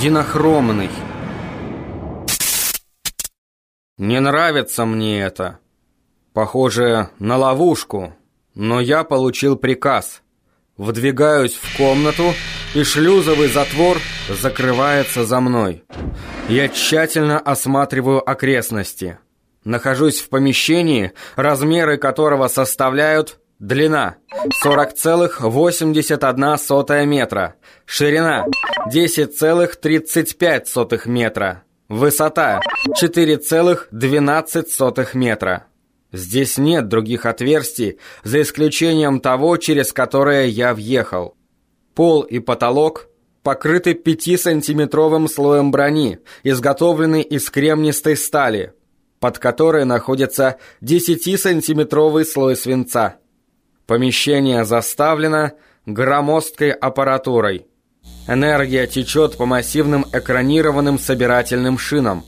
Динохромный. Не нравится мне это. Похоже на ловушку, но я получил приказ. Вдвигаюсь в комнату, и шлюзовый затвор закрывается за мной. Я тщательно осматриваю окрестности. Нахожусь в помещении, размеры которого составляют длина 40,81 метра, ширина 10,35 метра, высота 4,12 метра. Здесь нет других отверстий, за исключением того, через которое я въехал. Пол и потолок покрыты 5-сантиметровым слоем брони, изготовленной из кремнистой стали, под которой находится 10-сантиметровый слой свинца. Помещение заставлено громоздкой аппаратурой. Энергия течет по массивным экранированным собирательным шинам.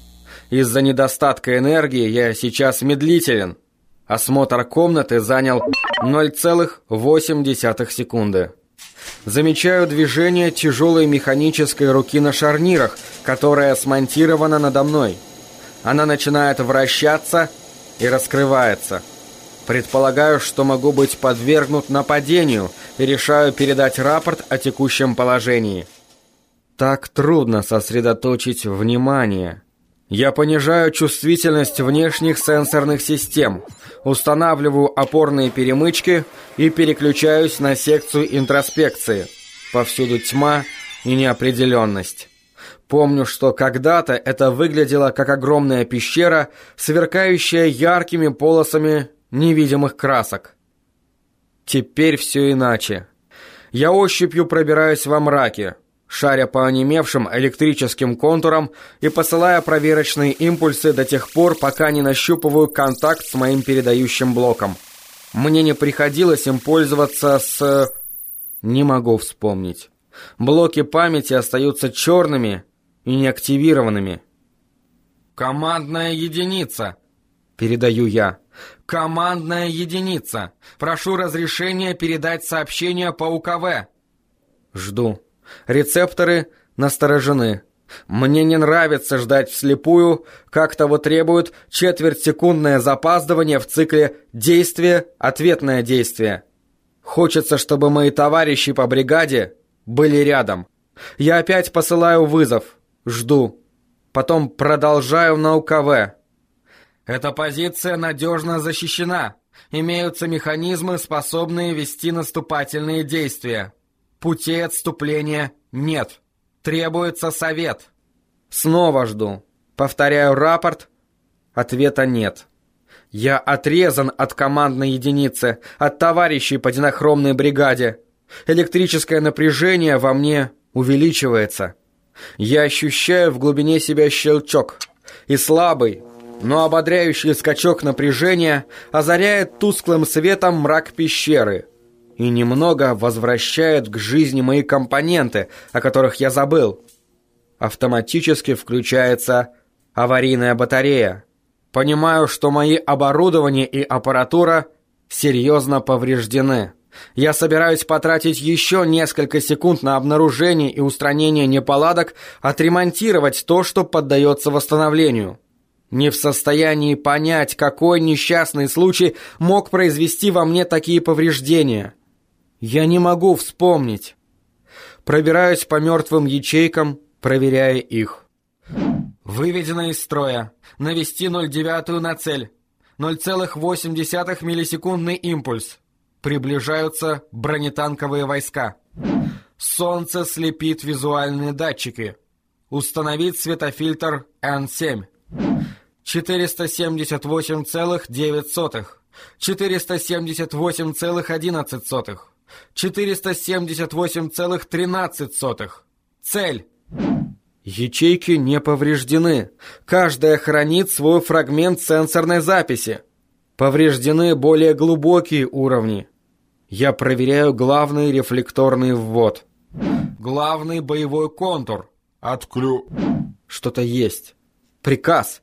Из-за недостатка энергии я сейчас медлителен. Осмотр комнаты занял 0,8 секунды. Замечаю движение тяжелой механической руки на шарнирах, которая смонтирована надо мной. Она начинает вращаться и раскрывается. Предполагаю, что могу быть подвергнут нападению и решаю передать рапорт о текущем положении. Так трудно сосредоточить внимание. Я понижаю чувствительность внешних сенсорных систем, устанавливаю опорные перемычки и переключаюсь на секцию интроспекции. Повсюду тьма и неопределенность. Помню, что когда-то это выглядело как огромная пещера, сверкающая яркими полосами невидимых красок. Теперь все иначе. Я ощупью пробираюсь во мраке, шаря по онемевшим электрическим контурам и посылая проверочные импульсы до тех пор, пока не нащупываю контакт с моим передающим блоком. Мне не приходилось им пользоваться с... Не могу вспомнить. Блоки памяти остаются черными и неактивированными. «Командная единица!» Передаю я. «Командная единица! Прошу разрешения передать сообщение по УКВ!» Жду. Рецепторы насторожены. Мне не нравится ждать вслепую, как того требует четвертьсекундное запаздывание в цикле «действие-ответное действие». Хочется, чтобы мои товарищи по бригаде были рядом. Я опять посылаю вызов. Жду. Потом продолжаю на УКВ. Эта позиция надежно защищена. Имеются механизмы, способные вести наступательные действия. Путей отступления нет. Требуется совет. Снова жду. Повторяю рапорт. Ответа нет. Я отрезан от командной единицы, от товарищей по динохромной бригаде. Электрическое напряжение во мне увеличивается. Я ощущаю в глубине себя щелчок. И слабый, но ободряющий скачок напряжения озаряет тусклым светом мрак пещеры и немного возвращает к жизни мои компоненты, о которых я забыл. Автоматически включается аварийная батарея. Понимаю, что мои оборудование и аппаратура серьезно повреждены. Я собираюсь потратить еще несколько секунд на обнаружение и устранение неполадок, отремонтировать то, что поддается восстановлению. Не в состоянии понять, какой несчастный случай мог произвести во мне такие повреждения. Я не могу вспомнить. Пробираюсь по мертвым ячейкам, проверяя их. Выведено из строя. Навести 0,9 на цель. 0,8 миллисекундный импульс. Приближаются бронетанковые войска. Солнце слепит визуальные датчики. Установить светофильтр N7. 478,9. 478,11. 478,13. Цель. Ячейки не повреждены. Каждая хранит свой фрагмент сенсорной записи. Повреждены более глубокие уровни. Я проверяю главный рефлекторный ввод. Главный боевой контур. Отклю... Что-то есть. Приказ.